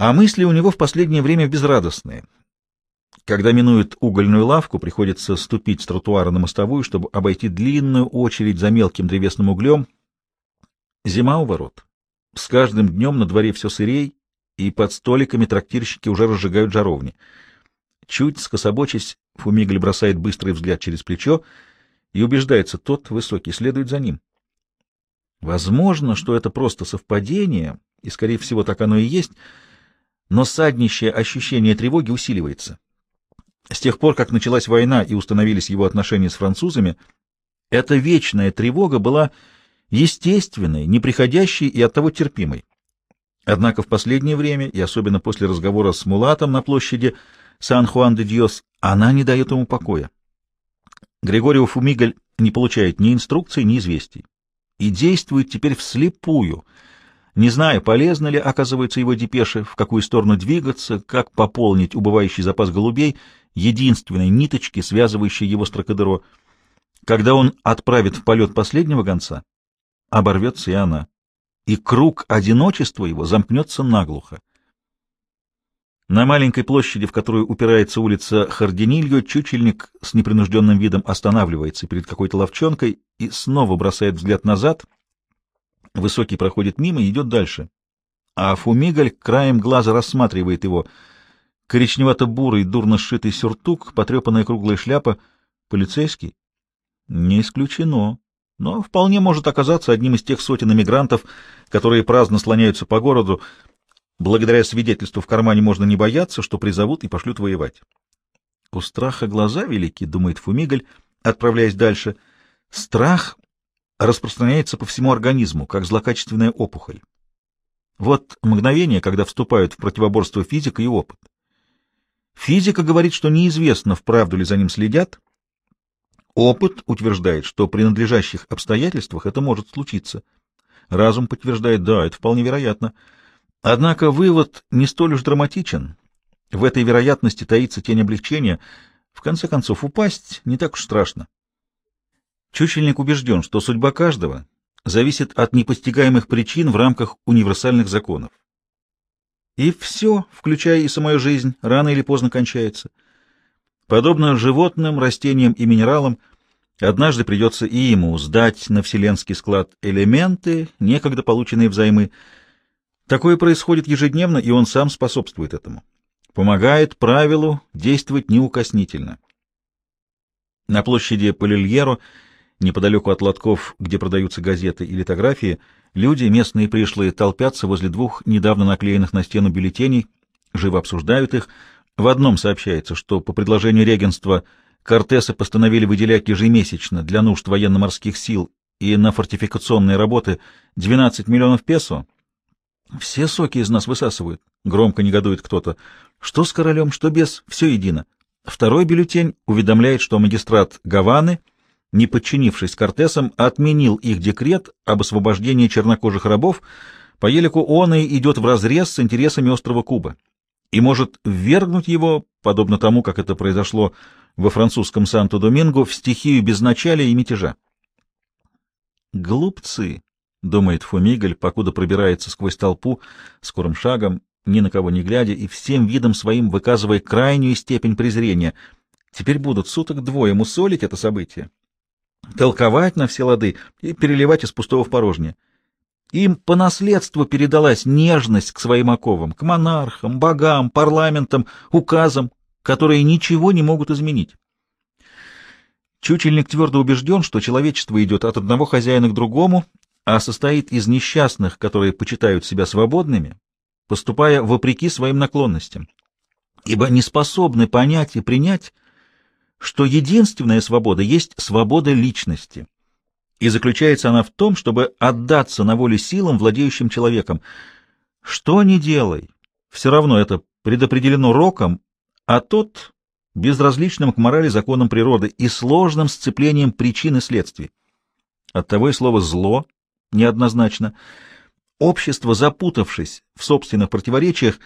А мысли у него в последнее время безрадостные. Когда минует угольную лавку, приходится ступить с тротуара на мостовую, чтобы обойти длинную очередь за мелким древесным углем. Зима у ворот. С каждым днем на дворе все сырей, и под столиками трактирщики уже разжигают жаровни. Чуть скособочись, Фумигаль бросает быстрый взгляд через плечо и убеждается, тот высокий следует за ним. Возможно, что это просто совпадение, и, скорее всего, так оно и есть, но саднищее ощущение тревоги усиливается. С тех пор, как началась война и установились его отношения с французами, эта вечная тревога была естественной, неприходящей и оттого терпимой. Однако в последнее время, и особенно после разговора с Мулатом на площади Сан-Хуан-де-Диос, она не дает ему покоя. Григориев Фумигаль не получает ни инструкций, ни известий. И действует теперь вслепую, не зная, полезно ли, оказывается, его депеши, в какую сторону двигаться, как пополнить убывающий запас голубей, единственной ниточки, связывающей его с Тракадеро. Когда он отправит в полет последнего гонца, оборвется и она и круг одиночества его замкнется наглухо. На маленькой площади, в которую упирается улица Харденильо, чучельник с непринужденным видом останавливается перед какой-то ловчонкой и снова бросает взгляд назад. Высокий проходит мимо и идет дальше. А Фумигаль краем глаза рассматривает его. Коричневато-бурый, дурно сшитый сюртук, потрепанная круглая шляпа. Полицейский? Не исключено но вполне может оказаться одним из тех сотен эмигрантов, которые праздно слоняются по городу. Благодаря свидетельству в кармане можно не бояться, что призовут и пошлют воевать. У страха глаза велики, думает Фумигаль, отправляясь дальше. Страх распространяется по всему организму, как злокачественная опухоль. Вот мгновение, когда вступают в противоборство физика и опыт. Физика говорит, что неизвестно, вправду ли за ним следят, Опыт утверждает, что при надлежащих обстоятельствах это может случиться. Разум подтверждает, да, это вполне вероятно. Однако вывод не столь уж драматичен. В этой вероятности таится тень облегчения. В конце концов, упасть не так уж страшно. Чучельник убежден, что судьба каждого зависит от непостигаемых причин в рамках универсальных законов. И все, включая и самую жизнь, рано или поздно кончается. Подобно животным, растениям и минералам, Однажды придется и ему сдать на вселенский склад элементы, некогда полученные взаймы. Такое происходит ежедневно, и он сам способствует этому. Помогает правилу действовать неукоснительно. На площади Полильеро, неподалеку от лотков, где продаются газеты и литографии, люди, местные пришлые, толпятся возле двух недавно наклеенных на стену бюллетеней, живо обсуждают их. В одном сообщается, что по предложению регенства – Кортесы постановили выделять ежемесячно для нужд военно-морских сил и на фортификационные работы 12 миллионов песо. Все соки из нас высасывают. Громко негодует кто-то. Что с королем, что без, все едино. Второй бюллетень уведомляет, что магистрат Гаваны, не подчинившись Кортесам, отменил их декрет об освобождении чернокожих рабов, по елику он и идет вразрез с интересами острова Куба и может ввергнуть его, подобно тому, как это произошло во французском Санто-Доминго в стихию безначалия и мятежа. «Глупцы!» — думает Фумигаль, покуда пробирается сквозь толпу, скорым шагом, ни на кого не глядя и всем видом своим выказывая крайнюю степень презрения. Теперь будут суток двое мусолить это событие, толковать на все лады и переливать из пустого в порожнее. Им по наследству передалась нежность к своим оковам, к монархам, богам, парламентам, указам, которые ничего не могут изменить. Чучельник твердо убежден, что человечество идет от одного хозяина к другому, а состоит из несчастных, которые почитают себя свободными, поступая вопреки своим наклонностям, ибо не способны понять и принять, что единственная свобода есть свобода личности, и заключается она в том, чтобы отдаться на волю силам, владеющим человеком. Что ни делай, все равно это предопределено роком а тот безразличным к морали законам природы и сложным сцеплением причин и следствий. Оттого и слово «зло» неоднозначно. Общество, запутавшись в собственных противоречиях,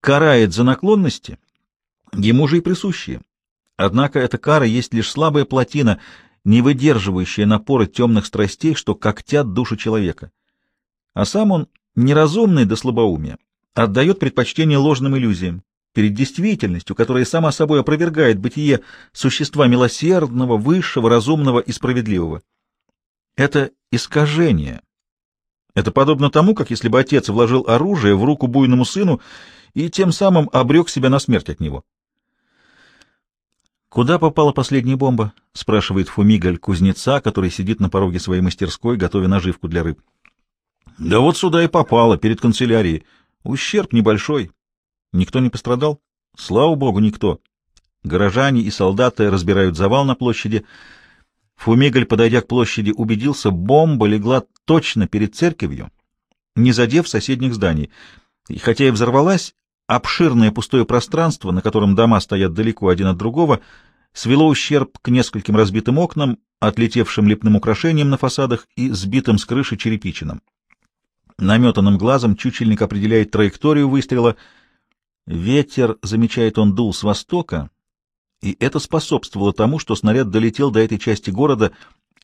карает за наклонности, ему же и присущие. Однако эта кара есть лишь слабая плотина, не выдерживающая напоры темных страстей, что когтят душу человека. А сам он неразумный до слабоумия, отдает предпочтение ложным иллюзиям перед действительностью, которая сама собой опровергает бытие существа милосердного, высшего, разумного и справедливого. Это искажение. Это подобно тому, как если бы отец вложил оружие в руку буйному сыну и тем самым обрек себя на смерть от него. «Куда попала последняя бомба?» — спрашивает Фумигаль кузнеца, который сидит на пороге своей мастерской, готовя наживку для рыб. «Да вот сюда и попала, перед канцелярией. Ущерб небольшой. Никто не пострадал? Слава богу, никто. Горожане и солдаты разбирают завал на площади. Фумигаль, подойдя к площади, убедился, бомба легла точно перед церковью, не задев соседних зданий. И хотя и взорвалась, обширное пустое пространство, на котором дома стоят далеко один от другого, свело ущерб к нескольким разбитым окнам, отлетевшим лепным украшениям на фасадах и сбитым с крыши черепичинам. Наметанным глазом чучельник определяет траекторию выстрела. Ветер, замечает он, дул с востока, и это способствовало тому, что снаряд долетел до этой части города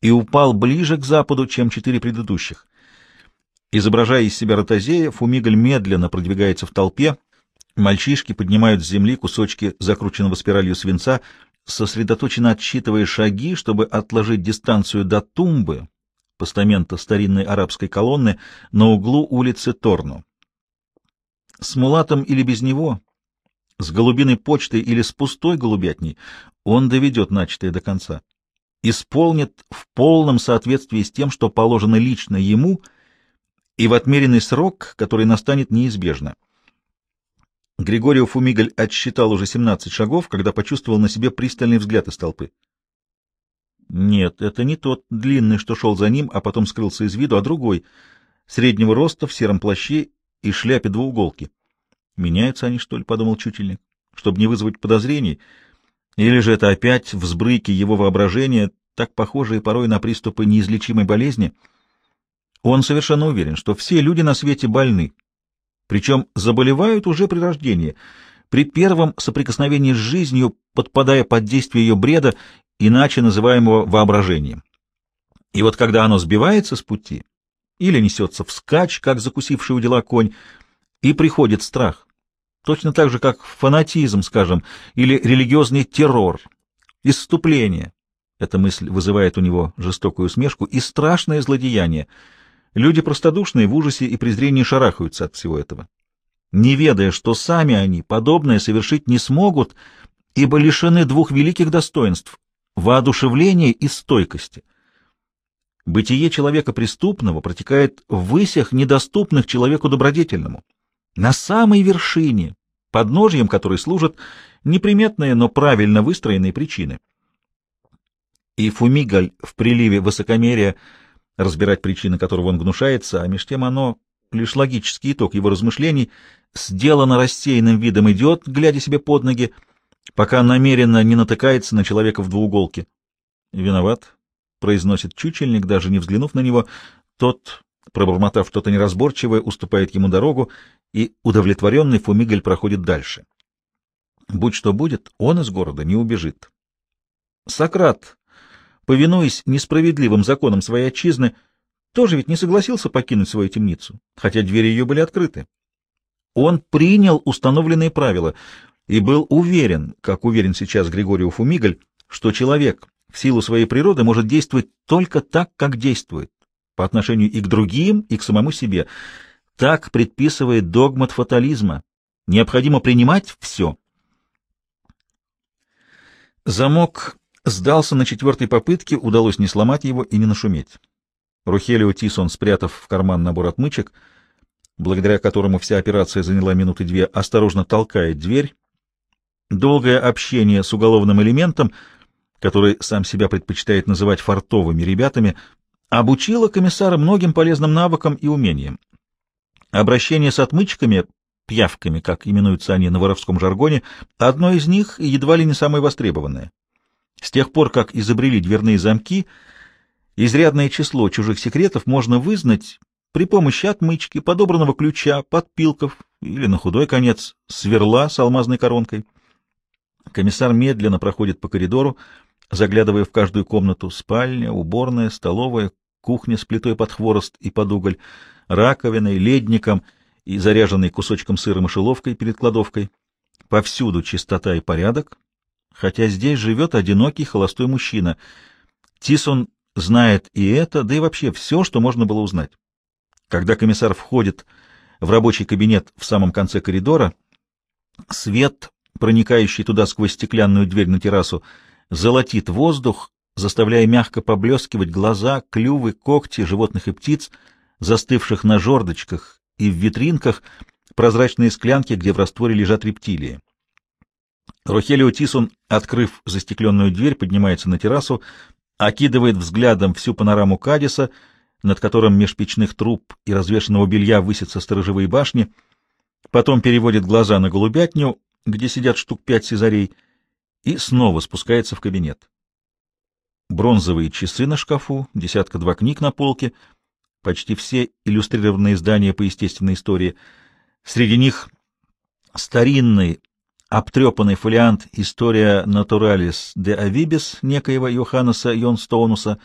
и упал ближе к западу, чем четыре предыдущих. Изображая из себя ротозея, Фумигаль медленно продвигается в толпе, Мальчишки поднимают с земли кусочки закрученного спиралью свинца, сосредоточенно отсчитывая шаги, чтобы отложить дистанцию до тумбы, постамента старинной арабской колонны, на углу улицы Торну. С мулатом или без него, с голубиной почтой или с пустой голубятней, он доведет начатое до конца, исполнит в полном соответствии с тем, что положено лично ему, и в отмеренный срок, который настанет неизбежно. Григорий Фумигаль отсчитал уже 17 шагов, когда почувствовал на себе пристальный взгляд из толпы. Нет, это не тот длинный, что шел за ним, а потом скрылся из виду, а другой, среднего роста, в сером плаще и шляпе двууголки. Меняются они, что ли, — подумал чутельник, — чтобы не вызвать подозрений, или же это опять взбрыки его воображения, так похожие порой на приступы неизлечимой болезни. Он совершенно уверен, что все люди на свете больны, причем заболевают уже при рождении, при первом соприкосновении с жизнью, подпадая под действие ее бреда, иначе называемого воображением. И вот когда оно сбивается с пути, или несется вскачь, как закусивший у дела конь, и приходит страх, точно так же, как фанатизм, скажем, или религиозный террор, исступление, эта мысль вызывает у него жестокую усмешку, и страшное злодеяние — Люди простодушные в ужасе и презрении шарахаются от всего этого, не ведая, что сами они подобное совершить не смогут, ибо лишены двух великих достоинств — воодушевления и стойкости. Бытие человека преступного протекает в высях, недоступных человеку добродетельному, на самой вершине, подножьем которой служат неприметные, но правильно выстроенные причины. И Фумигаль в приливе высокомерия — разбирать причины которого он гнушается, а меж тем оно, лишь логический итог его размышлений, сделано рассеянным видом идет, глядя себе под ноги, пока намеренно не натыкается на человека в двууголке. «Виноват», — произносит чучельник, даже не взглянув на него. Тот, пробормотав что-то неразборчивое, уступает ему дорогу, и удовлетворенный Фумигель проходит дальше. Будь что будет, он из города не убежит. Сократ повинуясь несправедливым законам своей отчизны, тоже ведь не согласился покинуть свою темницу, хотя двери ее были открыты. Он принял установленные правила и был уверен, как уверен сейчас Григорий Фумигаль, что человек в силу своей природы может действовать только так, как действует, по отношению и к другим, и к самому себе. Так предписывает догмат фатализма. Необходимо принимать все. Замок Сдался на четвертой попытке, удалось не сломать его и не нашуметь. Рухелио Тисон, спрятав в карман набор отмычек, благодаря которому вся операция заняла минуты две, осторожно толкает дверь. Долгое общение с уголовным элементом, который сам себя предпочитает называть фартовыми ребятами, обучило комиссара многим полезным навыкам и умениям. Обращение с отмычками, пьявками, как именуются они на воровском жаргоне, одно из них едва ли не самое востребованное. С тех пор, как изобрели дверные замки, изрядное число чужих секретов можно вызнать при помощи отмычки, подобранного ключа, подпилков или, на худой конец, сверла с алмазной коронкой. Комиссар медленно проходит по коридору, заглядывая в каждую комнату — спальня, уборная, столовая, кухня с плитой под хворост и под уголь, раковиной, ледником и заряженный кусочком сыра мышеловкой перед кладовкой. Повсюду чистота и порядок, хотя здесь живет одинокий холостой мужчина. Тисон знает и это, да и вообще все, что можно было узнать. Когда комиссар входит в рабочий кабинет в самом конце коридора, свет, проникающий туда сквозь стеклянную дверь на террасу, золотит воздух, заставляя мягко поблескивать глаза, клювы, когти животных и птиц, застывших на жердочках и в витринках, прозрачные склянки, где в растворе лежат рептилии. Рохелио Тисон, открыв застекленную дверь, поднимается на террасу, окидывает взглядом всю панораму Кадиса, над которым меж печных труб и развешанного белья высятся сторожевые башни, потом переводит глаза на голубятню, где сидят штук пять сизарей, и снова спускается в кабинет. Бронзовые часы на шкафу, десятка-два книг на полке, почти все иллюстрированные издания по естественной истории. Среди них старинный, обтрепанный фолиант «История натуралис де авибис» некоего Йоханнеса Йонстоунуса,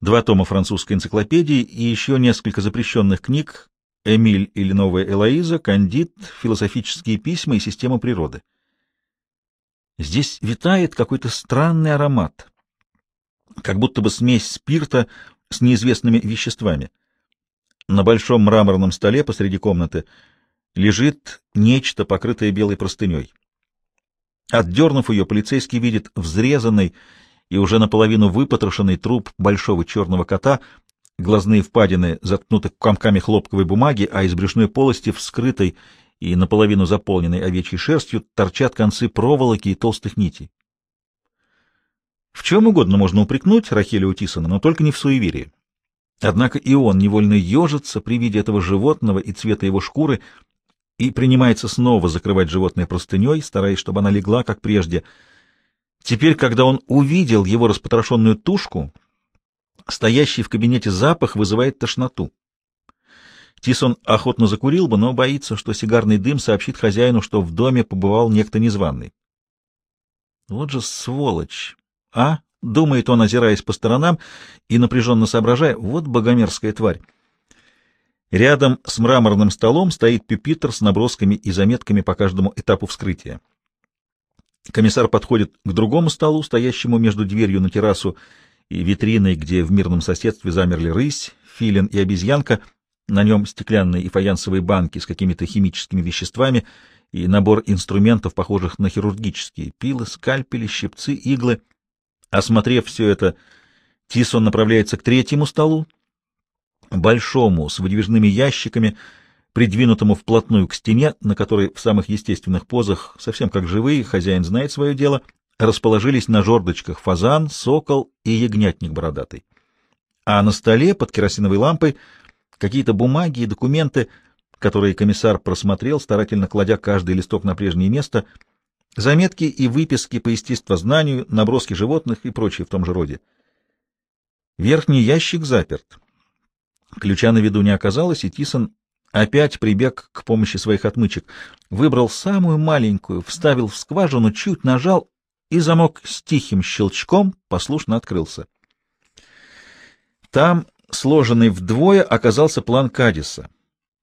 два тома французской энциклопедии и еще несколько запрещенных книг «Эмиль или новая Элоиза», «Кандид», «Философические письма» и «Система природы». Здесь витает какой-то странный аромат, как будто бы смесь спирта с неизвестными веществами. На большом мраморном столе посреди комнаты лежит нечто, покрытое белой простыней. Отдернув ее, полицейский видит взрезанный и уже наполовину выпотрошенный труп большого черного кота, глазные впадины заткнуты комками хлопковой бумаги, а из брюшной полости, вскрытой и наполовину заполненной овечьей шерстью, торчат концы проволоки и толстых нитей. В чем угодно можно упрекнуть Рахеля Утисона, но только не в суеверии. Однако и он невольно ежится при виде этого животного и цвета его шкуры и принимается снова закрывать животное простыней, стараясь, чтобы она легла, как прежде. Теперь, когда он увидел его распотрошенную тушку, стоящий в кабинете запах вызывает тошноту. Тисон охотно закурил бы, но боится, что сигарный дым сообщит хозяину, что в доме побывал некто незваный. Вот же сволочь! А? — думает он, озираясь по сторонам и напряженно соображая. Вот богомерзкая тварь. Рядом с мраморным столом стоит пюпитр с набросками и заметками по каждому этапу вскрытия. Комиссар подходит к другому столу, стоящему между дверью на террасу и витриной, где в мирном соседстве замерли рысь, филин и обезьянка. На нем стеклянные и фаянсовые банки с какими-то химическими веществами и набор инструментов, похожих на хирургические, пилы, скальпели, щипцы, иглы. Осмотрев все это, Тисон направляется к третьему столу, большому, с выдвижными ящиками, придвинутому вплотную к стене, на которой в самых естественных позах, совсем как живые, хозяин знает свое дело, расположились на жердочках фазан, сокол и ягнятник бородатый. А на столе под керосиновой лампой какие-то бумаги и документы, которые комиссар просмотрел, старательно кладя каждый листок на прежнее место, заметки и выписки по естествознанию, наброски животных и прочее в том же роде. Верхний ящик заперт. Ключа на виду не оказалось, и Тисон опять прибег к помощи своих отмычек. Выбрал самую маленькую, вставил в скважину, чуть нажал, и замок с тихим щелчком послушно открылся. Там, сложенный вдвое, оказался план Кадиса,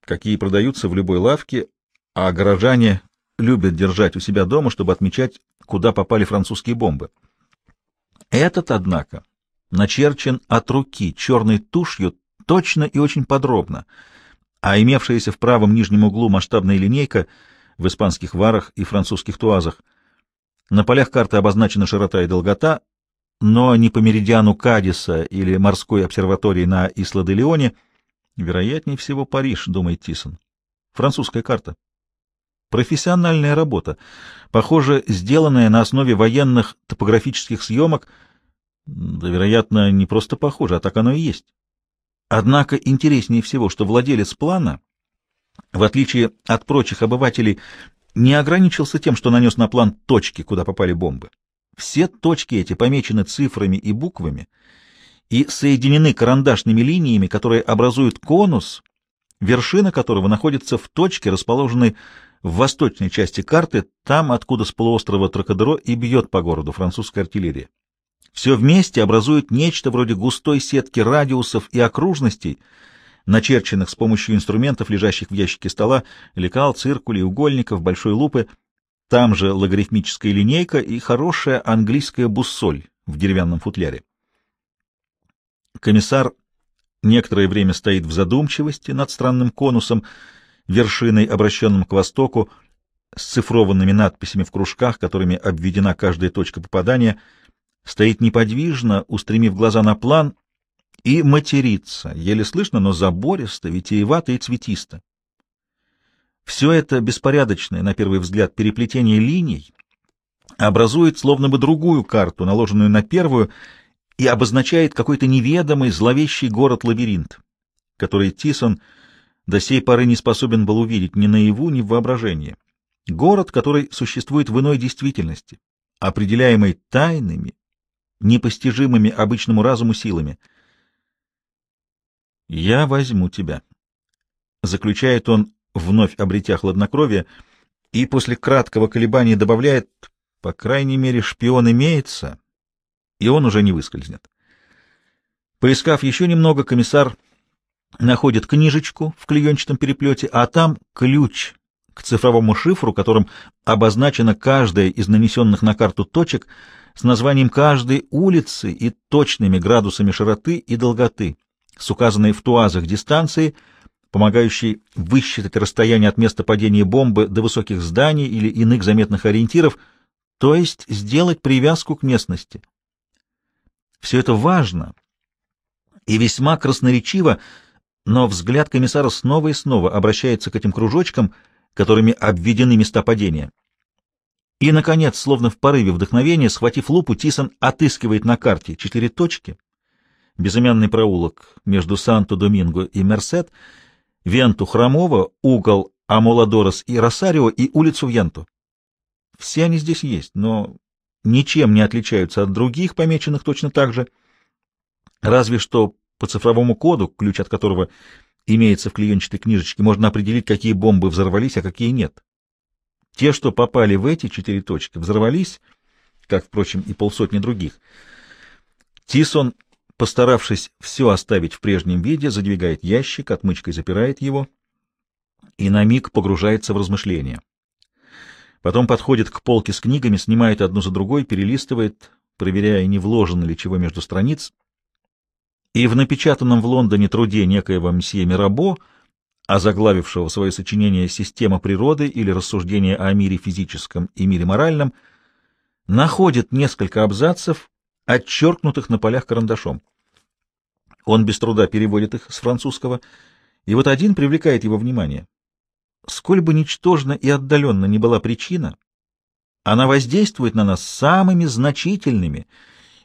какие продаются в любой лавке, а горожане любят держать у себя дома, чтобы отмечать, куда попали французские бомбы. Этот, однако, начерчен от руки черной тушью точно и очень подробно, а имевшаяся в правом нижнем углу масштабная линейка в испанских варах и французских туазах. На полях карты обозначена широта и долгота, но не по меридиану Кадиса или морской обсерватории на Исла-де-Леоне, вероятнее всего Париж, думает Тисон. Французская карта. Профессиональная работа, похоже, сделанная на основе военных топографических съемок, да, вероятно, не просто похоже, а так оно и есть. Однако интереснее всего, что владелец плана, в отличие от прочих обывателей, не ограничился тем, что нанес на план точки, куда попали бомбы. Все точки эти помечены цифрами и буквами и соединены карандашными линиями, которые образуют конус, вершина которого находится в точке, расположенной в восточной части карты, там, откуда с полуострова Тракадеро и бьет по городу французская артиллерия. Все вместе образует нечто вроде густой сетки радиусов и окружностей, начерченных с помощью инструментов, лежащих в ящике стола, лекал, циркулей, угольников, большой лупы, там же логарифмическая линейка и хорошая английская буссоль в деревянном футляре. Комиссар некоторое время стоит в задумчивости над странным конусом, вершиной, обращенным к востоку, с цифрованными надписями в кружках, которыми обведена каждая точка попадания, стоит неподвижно, устремив глаза на план, и матерится, еле слышно, но забористо, витиевато и цветисто. Все это беспорядочное, на первый взгляд, переплетение линий образует словно бы другую карту, наложенную на первую, и обозначает какой-то неведомый, зловещий город-лабиринт, который Тисон до сей поры не способен был увидеть ни наяву, ни в воображении. Город, который существует в иной действительности, определяемый тайными, непостижимыми обычному разуму силами. «Я возьму тебя», — заключает он, вновь обретя хладнокровие, и после краткого колебания добавляет, «по крайней мере, шпион имеется, и он уже не выскользнет». Поискав еще немного, комиссар находит книжечку в клеенчатом переплете, а там ключ к цифровому шифру, которым обозначена каждая из нанесенных на карту точек с названием каждой улицы и точными градусами широты и долготы, с указанной в туазах дистанцией, помогающей высчитать расстояние от места падения бомбы до высоких зданий или иных заметных ориентиров, то есть сделать привязку к местности. Все это важно и весьма красноречиво, но взгляд комиссара снова и снова обращается к этим кружочкам — которыми обведены места падения. И, наконец, словно в порыве вдохновения, схватив лупу, Тисон отыскивает на карте четыре точки, безымянный проулок между Санто-Доминго и Мерсет, Венту Хромова, угол Амоладорос и Росарио и улицу Венту. Все они здесь есть, но ничем не отличаются от других, помеченных точно так же, разве что по цифровому коду, ключ от которого имеется в клеенчатой книжечке, можно определить, какие бомбы взорвались, а какие нет. Те, что попали в эти четыре точки, взорвались, как, впрочем, и полсотни других. Тисон, постаравшись все оставить в прежнем виде, задвигает ящик, отмычкой запирает его и на миг погружается в размышления. Потом подходит к полке с книгами, снимает одну за другой, перелистывает, проверяя, не вложено ли чего между страниц, и в напечатанном в Лондоне труде некоего мсье Мирабо, озаглавившего свое сочинение «Система природы» или «Рассуждение о мире физическом и мире моральном», находит несколько абзацев, отчеркнутых на полях карандашом. Он без труда переводит их с французского, и вот один привлекает его внимание. Сколь бы ничтожна и отдаленно ни была причина, она воздействует на нас самыми значительными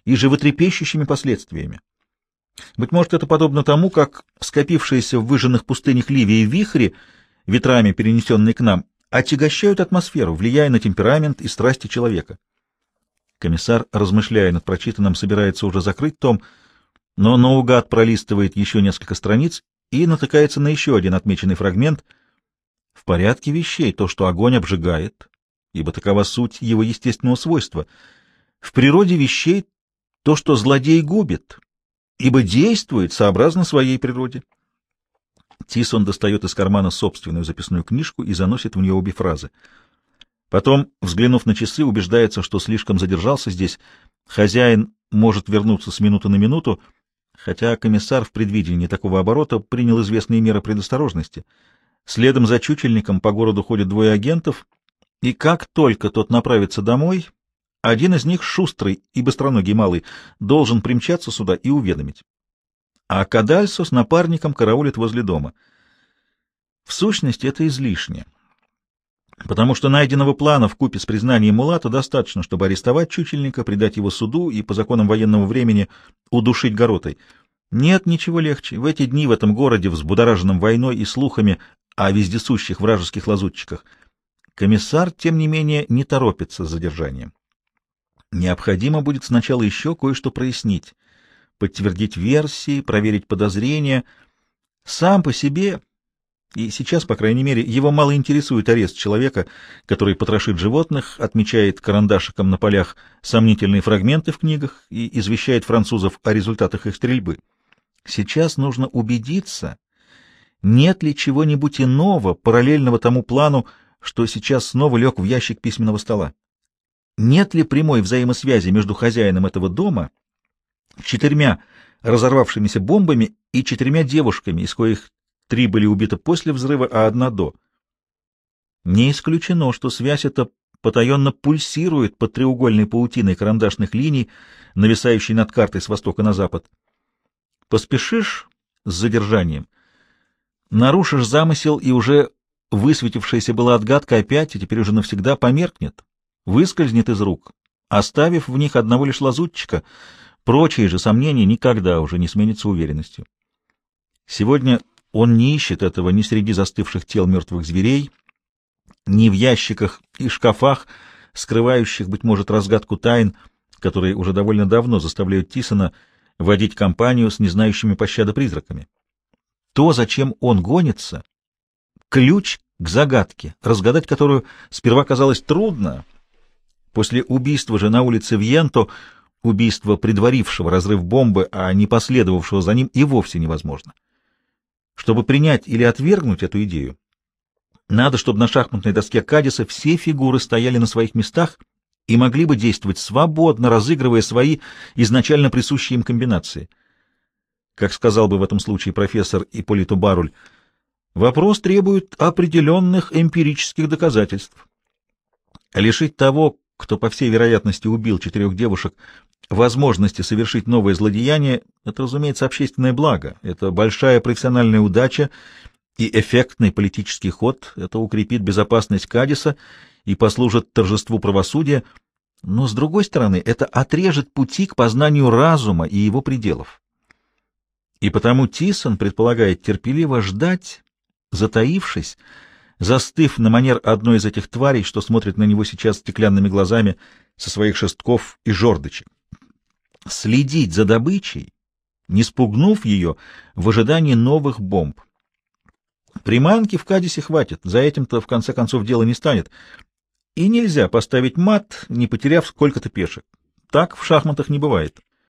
и животрепещущими последствиями. Быть может, это подобно тому, как скопившиеся в выжженных пустынях Ливии вихри, ветрами перенесенные к нам, отягощают атмосферу, влияя на темперамент и страсти человека. Комиссар, размышляя над прочитанным, собирается уже закрыть том, но наугад пролистывает еще несколько страниц и натыкается на еще один отмеченный фрагмент. В порядке вещей то, что огонь обжигает, ибо такова суть его естественного свойства. В природе вещей то, что злодей губит, ибо действует сообразно своей природе. Тисон достает из кармана собственную записную книжку и заносит в нее обе фразы. Потом, взглянув на часы, убеждается, что слишком задержался здесь. Хозяин может вернуться с минуты на минуту, хотя комиссар в предвидении такого оборота принял известные меры предосторожности. Следом за чучельником по городу ходят двое агентов, и как только тот направится домой, один из них, шустрый и быстроногий малый, должен примчаться сюда и уведомить. А Кадальсо с напарником караулит возле дома. В сущности, это излишне, потому что найденного плана в купе с признанием Мулата достаточно, чтобы арестовать чучельника, предать его суду и по законам военного времени удушить горотой. Нет ничего легче. В эти дни в этом городе, взбудораженном войной и слухами о вездесущих вражеских лазутчиках, комиссар, тем не менее, не торопится с задержанием. Необходимо будет сначала еще кое-что прояснить, подтвердить версии, проверить подозрения. Сам по себе, и сейчас, по крайней мере, его мало интересует арест человека, который потрошит животных, отмечает карандашиком на полях сомнительные фрагменты в книгах и извещает французов о результатах их стрельбы. Сейчас нужно убедиться, нет ли чего-нибудь иного, параллельного тому плану, что сейчас снова лег в ящик письменного стола? Нет ли прямой взаимосвязи между хозяином этого дома, четырьмя разорвавшимися бомбами и четырьмя девушками, из коих три были убиты после взрыва, а одна до? Не исключено, что связь эта потаенно пульсирует под треугольной паутиной карандашных линий, нависающей над картой с востока на запад. Поспешишь с задержанием, нарушишь замысел, и уже высветившаяся была отгадка опять, и теперь уже навсегда померкнет, выскользнет из рук, оставив в них одного лишь лазутчика, прочие же сомнения никогда уже не сменятся уверенностью. Сегодня он не ищет этого ни среди застывших тел мертвых зверей, ни в ящиках и шкафах, скрывающих, быть может, разгадку тайн, которые уже довольно давно заставляют Тисона водить компанию с незнающими пощады призраками. То, зачем он гонится, ключ к загадке, разгадать которую сперва казалось трудно. После убийства же на улице Вьенто, убийства предварившего разрыв бомбы, а не последовавшего за ним, и вовсе невозможно. Чтобы принять или отвергнуть эту идею, надо, чтобы на шахматной доске Кадиса все фигуры стояли на своих местах и могли бы действовать свободно, разыгрывая свои изначально присущие им комбинации. Как сказал бы в этом случае профессор Ипполито Баруль, вопрос требует определенных эмпирических доказательств. Лишить того, кто, по всей вероятности, убил четырех девушек, возможности совершить новое злодеяние, это, разумеется, общественное благо, это большая профессиональная удача и эффектный политический ход, это укрепит безопасность Кадиса и послужит торжеству правосудия, но, с другой стороны, это отрежет пути к познанию разума и его пределов. И потому Тисон предполагает терпеливо ждать, затаившись, застыв на манер одной из этих тварей, что смотрит на него сейчас стеклянными глазами со своих шестков и жердочек. Следить за добычей, не спугнув ее в ожидании новых бомб. Приманки в Кадисе хватит, за этим-то в конце концов дело не станет. И нельзя поставить мат, не потеряв сколько-то пешек. Так в шахматах не бывает.